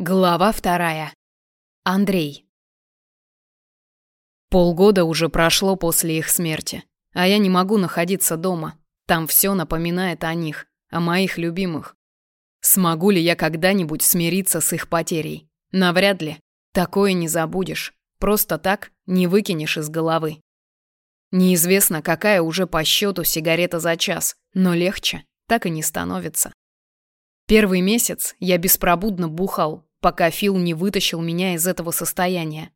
Глава вторая. Андрей. Полгода уже прошло после их смерти, а я не могу находиться дома. Там все напоминает о них, о моих любимых. Смогу ли я когда-нибудь смириться с их потерей? Навряд ли. Такое не забудешь. Просто так не выкинешь из головы. Неизвестно, какая уже по счету сигарета за час, но легче так и не становится. Первый месяц я беспробудно бухал, пока Фил не вытащил меня из этого состояния.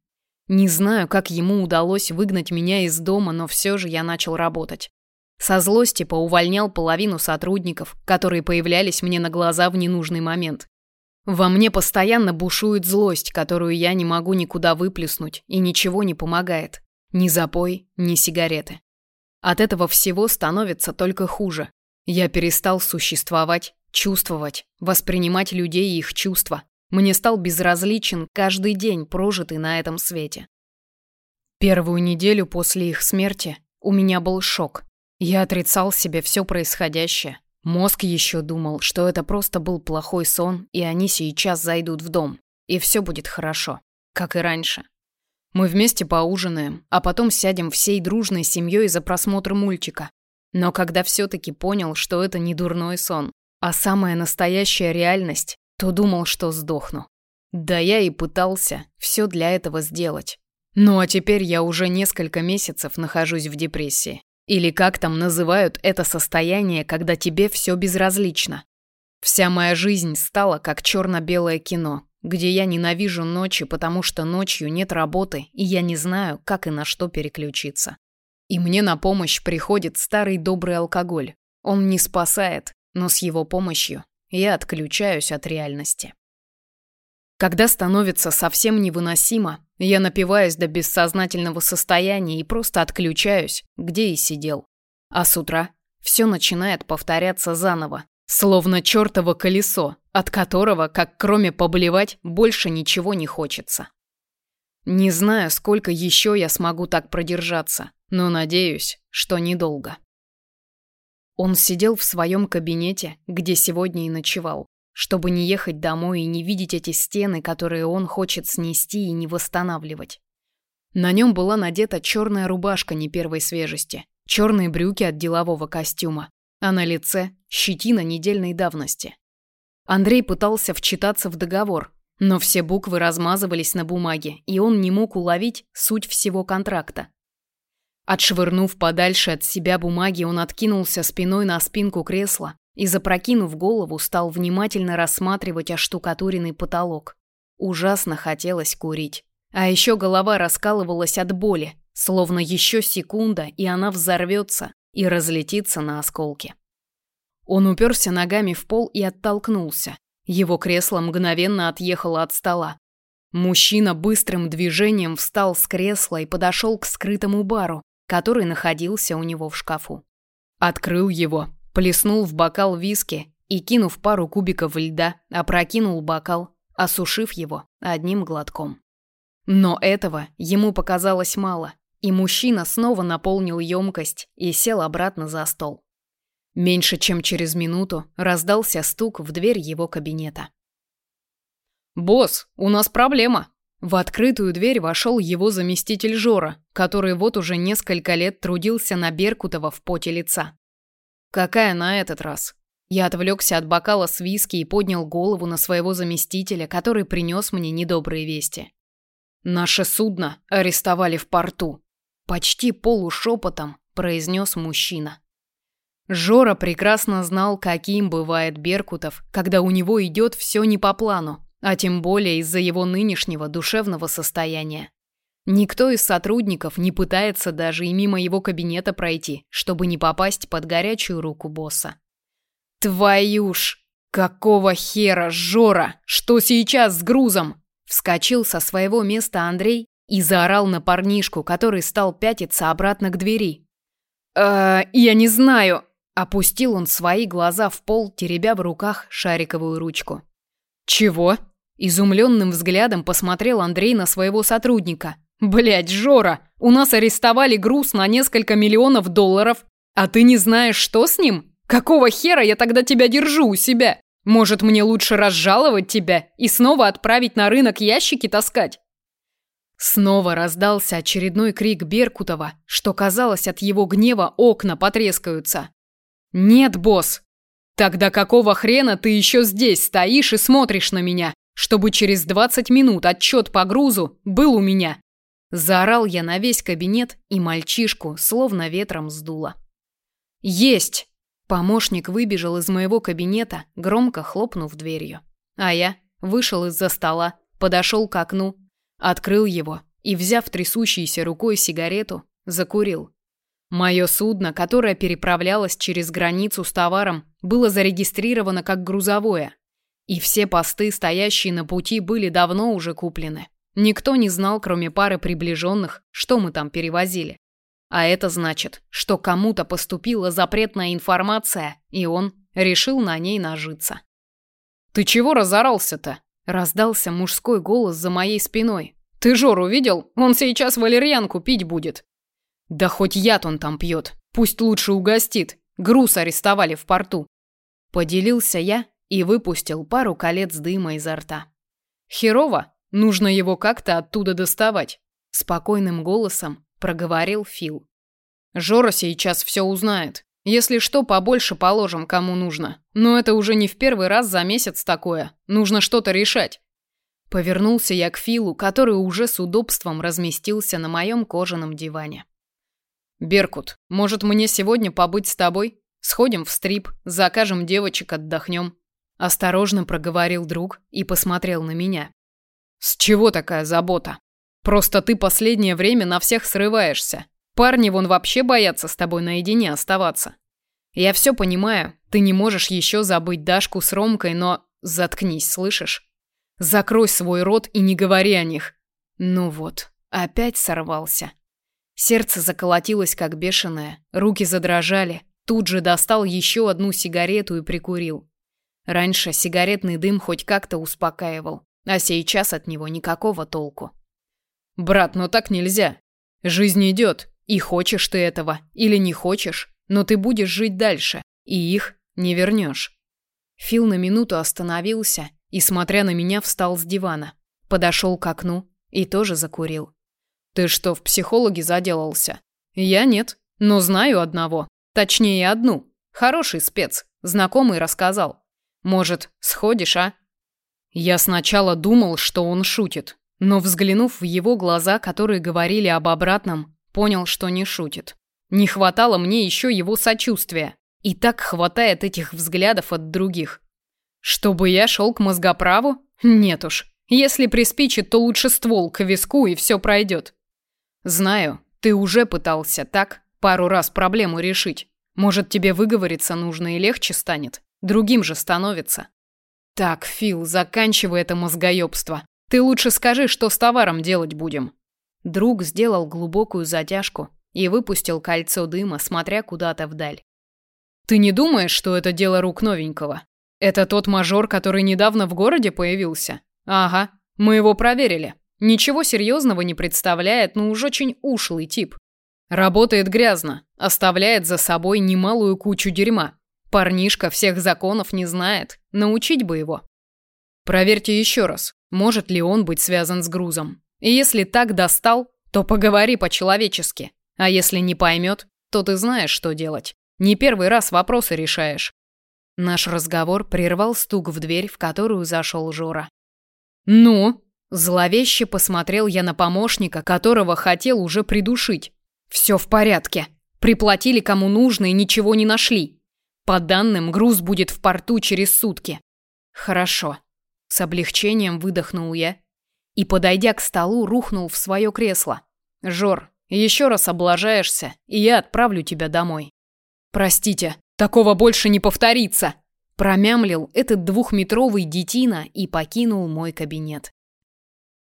Не знаю, как ему удалось выгнать меня из дома, но все же я начал работать. Со злости поувольнял половину сотрудников, которые появлялись мне на глаза в ненужный момент. Во мне постоянно бушует злость, которую я не могу никуда выплеснуть, и ничего не помогает. Ни запой, ни сигареты. От этого всего становится только хуже. Я перестал существовать, чувствовать, воспринимать людей и их чувства. Мне стал безразличен каждый день, прожитый на этом свете. Первую неделю после их смерти у меня был шок. Я отрицал себе все происходящее. Мозг еще думал, что это просто был плохой сон, и они сейчас зайдут в дом, и все будет хорошо, как и раньше. Мы вместе поужинаем, а потом сядем всей дружной семьей за просмотр мультика. Но когда все-таки понял, что это не дурной сон, а самая настоящая реальность, то думал, что сдохну. Да я и пытался все для этого сделать. Ну а теперь я уже несколько месяцев нахожусь в депрессии. Или как там называют это состояние, когда тебе все безразлично. Вся моя жизнь стала как черно-белое кино, где я ненавижу ночи, потому что ночью нет работы, и я не знаю, как и на что переключиться. И мне на помощь приходит старый добрый алкоголь. Он не спасает, но с его помощью я отключаюсь от реальности. Когда становится совсем невыносимо, я напиваюсь до бессознательного состояния и просто отключаюсь, где и сидел. А с утра все начинает повторяться заново, словно чертово колесо, от которого, как кроме поблевать, больше ничего не хочется. Не знаю, сколько еще я смогу так продержаться, но надеюсь, что недолго. Он сидел в своем кабинете, где сегодня и ночевал, чтобы не ехать домой и не видеть эти стены, которые он хочет снести и не восстанавливать. На нем была надета черная рубашка не первой свежести, черные брюки от делового костюма, а на лице щетина недельной давности. Андрей пытался вчитаться в договор, но все буквы размазывались на бумаге, и он не мог уловить суть всего контракта. Отшвырнув подальше от себя бумаги, он откинулся спиной на спинку кресла и, запрокинув голову, стал внимательно рассматривать оштукатуренный потолок. Ужасно хотелось курить. А еще голова раскалывалась от боли, словно еще секунда, и она взорвется и разлетится на осколки. Он уперся ногами в пол и оттолкнулся. Его кресло мгновенно отъехало от стола. Мужчина быстрым движением встал с кресла и подошел к скрытому бару, который находился у него в шкафу. Открыл его, плеснул в бокал виски и, кинув пару кубиков льда, опрокинул бокал, осушив его одним глотком. Но этого ему показалось мало, и мужчина снова наполнил емкость и сел обратно за стол. Меньше чем через минуту раздался стук в дверь его кабинета. «Босс, у нас проблема!» В открытую дверь вошел его заместитель Жора, который вот уже несколько лет трудился на Беркутова в поте лица. Какая на этот раз? Я отвлекся от бокала с виски и поднял голову на своего заместителя, который принес мне недобрые вести. Наше судно арестовали в порту. Почти полушепотом произнес мужчина. Жора прекрасно знал, каким бывает Беркутов, когда у него идет все не по плану, а тем более из-за его нынешнего душевного состояния. Никто из сотрудников не пытается даже и мимо его кабинета пройти, чтобы не попасть под горячую руку босса. «Твою ж! Какого хера, Жора? Что сейчас с грузом?» Вскочил со своего места Андрей и заорал на парнишку, который стал пятиться обратно к двери. «Э, я не знаю!» Опустил он свои глаза в пол, теребя в руках шариковую ручку. «Чего?» Изумленным взглядом посмотрел Андрей на своего сотрудника. «Блядь, Жора, у нас арестовали груз на несколько миллионов долларов, а ты не знаешь, что с ним? Какого хера я тогда тебя держу у себя? Может, мне лучше разжаловать тебя и снова отправить на рынок ящики таскать? Снова раздался очередной крик Беркутова, что казалось, от его гнева окна потрескаются. Нет, босс. Тогда какого хрена ты еще здесь стоишь и смотришь на меня, чтобы через 20 минут отчет по грузу был у меня? Заорал я на весь кабинет, и мальчишку словно ветром сдуло. Есть. Помощник выбежал из моего кабинета, громко хлопнув дверью. А я вышел из-за стола, подошел к окну, открыл его и, взяв трясущейся рукой сигарету, закурил. Мое судно, которое переправлялось через границу с товаром, было зарегистрировано как грузовое, и все посты, стоящие на пути, были давно уже куплены. Никто не знал, кроме пары приближенных, что мы там перевозили. А это значит, что кому-то поступила запретная информация, и он решил на ней нажиться. «Ты чего разорался-то?» – раздался мужской голос за моей спиной. «Ты Жору видел? Он сейчас валерьянку пить будет». «Да хоть яд он там пьет. Пусть лучше угостит. Груз арестовали в порту». Поделился я и выпустил пару колец дыма изо рта. «Херово? Нужно его как-то оттуда доставать», – спокойным голосом проговорил Фил. Жора сейчас все узнает. Если что, побольше положим, кому нужно. Но это уже не в первый раз за месяц такое. Нужно что-то решать. Повернулся я к Филу, который уже с удобством разместился на моем кожаном диване. Беркут, может мне сегодня побыть с тобой? Сходим в стрип, закажем девочек, отдохнем. Осторожно проговорил друг и посмотрел на меня. С чего такая забота? Просто ты последнее время на всех срываешься. Парни вон вообще боятся с тобой наедине оставаться. Я все понимаю, ты не можешь еще забыть Дашку с Ромкой, но заткнись, слышишь? Закрой свой рот и не говори о них. Ну вот, опять сорвался. Сердце заколотилось как бешеное, руки задрожали. Тут же достал еще одну сигарету и прикурил. Раньше сигаретный дым хоть как-то успокаивал, а сейчас от него никакого толку. Брат, но так нельзя. Жизнь идет, и хочешь ты этого или не хочешь, но ты будешь жить дальше, и их не вернешь. Фил на минуту остановился и, смотря на меня, встал с дивана, подошел к окну и тоже закурил. Ты что, в психологе заделался? Я нет, но знаю одного, точнее одну. Хороший спец, знакомый рассказал. Может, сходишь, а? Я сначала думал, что он шутит, но взглянув в его глаза, которые говорили об обратном, понял, что не шутит. Не хватало мне еще его сочувствия. И так хватает этих взглядов от других. Чтобы я шел к мозгоправу? Нет уж. Если приспичит, то лучше ствол к виску и все пройдет. Знаю, ты уже пытался так пару раз проблему решить. Может, тебе выговориться нужно и легче станет. Другим же становится. Так, Фил, заканчивай это мозгоебство. Ты лучше скажи, что с товаром делать будем. Друг сделал глубокую затяжку и выпустил кольцо дыма, смотря куда-то вдаль. Ты не думаешь, что это дело рук новенького? Это тот мажор, который недавно в городе появился? Ага, мы его проверили. Ничего серьезного не представляет, но уж очень ушлый тип. Работает грязно, оставляет за собой немалую кучу дерьма. Парнишка всех законов не знает, научить бы его. Проверьте еще раз, может ли он быть связан с грузом. И если так достал, то поговори по-человечески. А если не поймет, то ты знаешь, что делать. Не первый раз вопросы решаешь. Наш разговор прервал стук в дверь, в которую зашел Жора. «Ну?» Зловеще посмотрел я на помощника, которого хотел уже придушить. «Все в порядке. Приплатили кому нужно и ничего не нашли. По данным, груз будет в порту через сутки». «Хорошо. С облегчением выдохнул я и, подойдя к столу, рухнул в свое кресло. «Жор, еще раз облажаешься, и я отправлю тебя домой». «Простите, такого больше не повторится!» Промямлил этот двухметровый детина и покинул мой кабинет.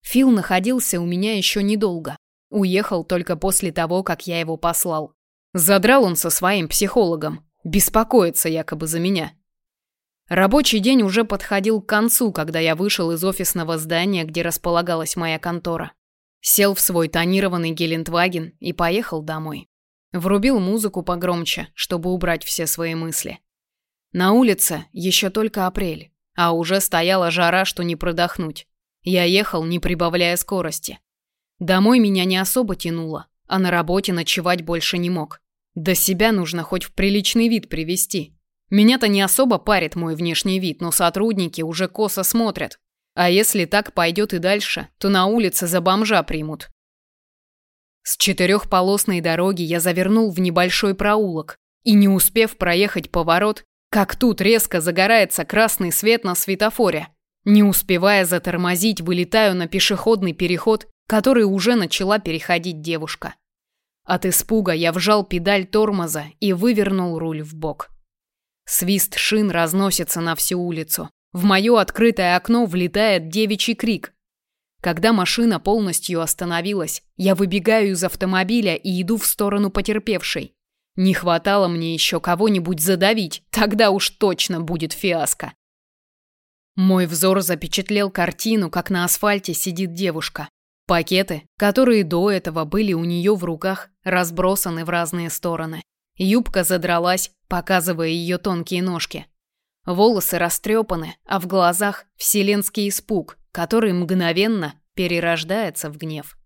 Фил находился у меня еще недолго. Уехал только после того, как я его послал. Задрал он со своим психологом. Беспокоится якобы за меня. Рабочий день уже подходил к концу, когда я вышел из офисного здания, где располагалась моя контора. Сел в свой тонированный Гелендваген и поехал домой. Врубил музыку погромче, чтобы убрать все свои мысли. На улице еще только апрель, а уже стояла жара, что не продохнуть. Я ехал, не прибавляя скорости. Домой меня не особо тянуло, а на работе ночевать больше не мог. До себя нужно хоть в приличный вид привести. Меня-то не особо парит мой внешний вид, но сотрудники уже косо смотрят. А если так пойдет и дальше, то на улице за бомжа примут. С четырехполосной дороги я завернул в небольшой проулок и, не успев проехать поворот, как тут резко загорается красный свет на светофоре. Не успевая затормозить, вылетаю на пешеходный переход, который уже начала переходить девушка. От испуга я вжал педаль тормоза и вывернул руль в бок. Свист шин разносится на всю улицу. В моё открытое окно влетает девичий крик. Когда машина полностью остановилась, я выбегаю из автомобиля и иду в сторону потерпевшей. Не хватало мне еще кого-нибудь задавить, тогда уж точно будет фиаско. Мой взор запечатлел картину, как на асфальте сидит девушка. Пакеты, которые до этого были у нее в руках, разбросаны в разные стороны. Юбка задралась, показывая ее тонкие ножки. Волосы растрепаны, а в глазах вселенский испуг, который мгновенно перерождается в гнев.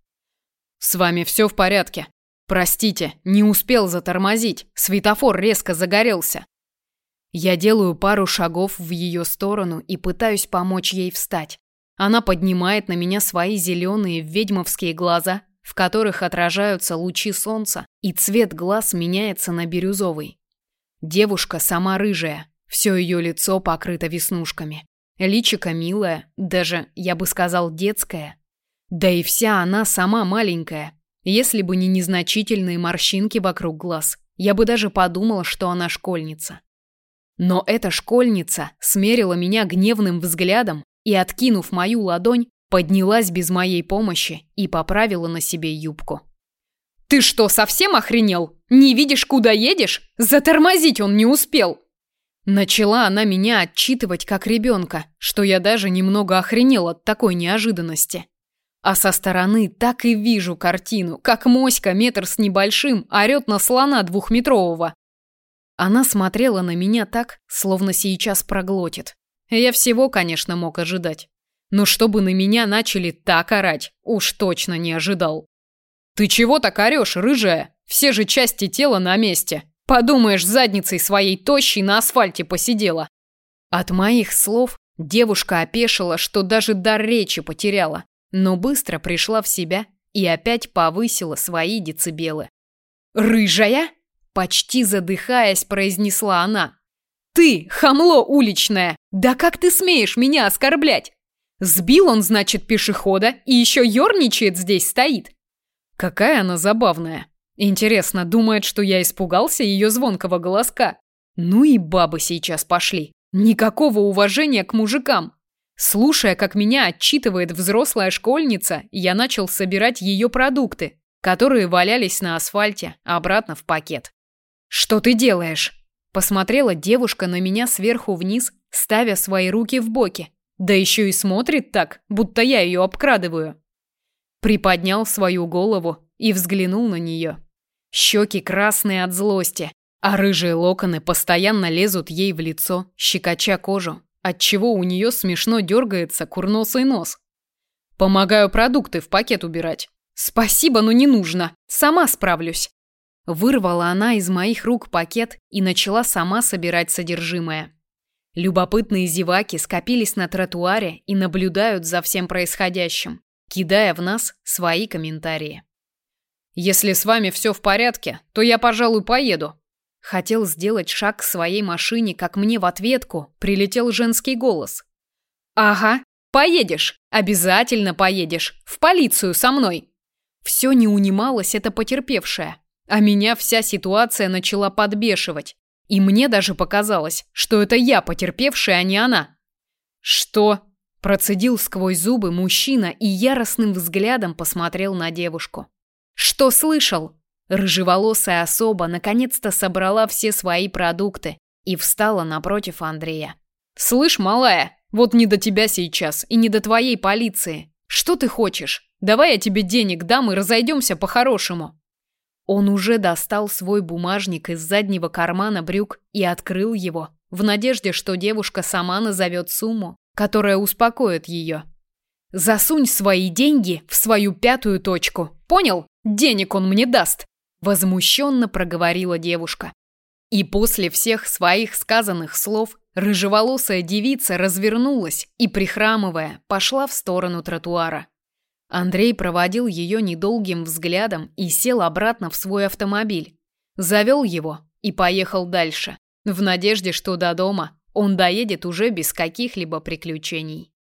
«С вами все в порядке?» Простите, не успел затормозить. Светофор резко загорелся. Я делаю пару шагов в ее сторону и пытаюсь помочь ей встать. Она поднимает на меня свои зеленые ведьмовские глаза, в которых отражаются лучи солнца, и цвет глаз меняется на бирюзовый. Девушка сама рыжая, все ее лицо покрыто веснушками. Личико милое, даже, я бы сказал, детское. Да и вся она сама маленькая, если бы не незначительные морщинки вокруг глаз, я бы даже подумала, что она школьница. Но эта школьница смерила меня гневным взглядом и, откинув мою ладонь, поднялась без моей помощи и поправила на себе юбку. «Ты что, совсем охренел? Не видишь, куда едешь? Затормозить он не успел!» Начала она меня отчитывать как ребенка, что я даже немного охренел от такой неожиданности. А со стороны так и вижу картину, как моська метр с небольшим орёт на слона двухметрового. Она смотрела на меня так, словно сейчас проглотит. Я всего, конечно, мог ожидать. Но чтобы на меня начали так орать, уж точно не ожидал. «Ты чего так орёшь, рыжая? Все же части тела на месте. Подумаешь, задницей своей тощей на асфальте посидела». От моих слов девушка опешила, что даже дар речи потеряла но быстро пришла в себя и опять повысила свои децибелы. «Рыжая?» – почти задыхаясь, произнесла она. «Ты, хамло уличное! Да как ты смеешь меня оскорблять? Сбил он, значит, пешехода и еще ерничает здесь стоит. Какая она забавная. Интересно, думает, что я испугался ее звонкого голоска. Ну и бабы сейчас пошли. Никакого уважения к мужикам. Слушая, как меня отчитывает взрослая школьница, я начал собирать ее продукты, которые валялись на асфальте, обратно в пакет. «Что ты делаешь?» Посмотрела девушка на меня сверху вниз, ставя свои руки в боки. Да еще и смотрит так, будто я ее обкрадываю. Приподнял свою голову и взглянул на нее. Щеки красные от злости, а рыжие локоны постоянно лезут ей в лицо, щекоча кожу отчего у нее смешно дергается курносый нос. Помогаю продукты в пакет убирать. Спасибо, но не нужно. Сама справлюсь. Вырвала она из моих рук пакет и начала сама собирать содержимое. Любопытные зеваки скопились на тротуаре и наблюдают за всем происходящим, кидая в нас свои комментарии. Если с вами все в порядке, то я, пожалуй, поеду. Хотел сделать шаг к своей машине, как мне в ответку прилетел женский голос. «Ага, поедешь, обязательно поедешь, в полицию со мной!» Все не унималось это потерпевшая, а меня вся ситуация начала подбешивать. И мне даже показалось, что это я потерпевшая, а не она. «Что?» – процедил сквозь зубы мужчина и яростным взглядом посмотрел на девушку. «Что слышал?» Рыжеволосая особа наконец-то собрала все свои продукты и встала напротив Андрея. «Слышь, малая, вот не до тебя сейчас и не до твоей полиции. Что ты хочешь? Давай я тебе денег дам и разойдемся по-хорошему». Он уже достал свой бумажник из заднего кармана брюк и открыл его, в надежде, что девушка сама назовет сумму, которая успокоит ее. «Засунь свои деньги в свою пятую точку. Понял? Денег он мне даст!» Возмущенно проговорила девушка. И после всех своих сказанных слов рыжеволосая девица развернулась и, прихрамывая, пошла в сторону тротуара. Андрей проводил ее недолгим взглядом и сел обратно в свой автомобиль. Завел его и поехал дальше, в надежде, что до дома он доедет уже без каких-либо приключений.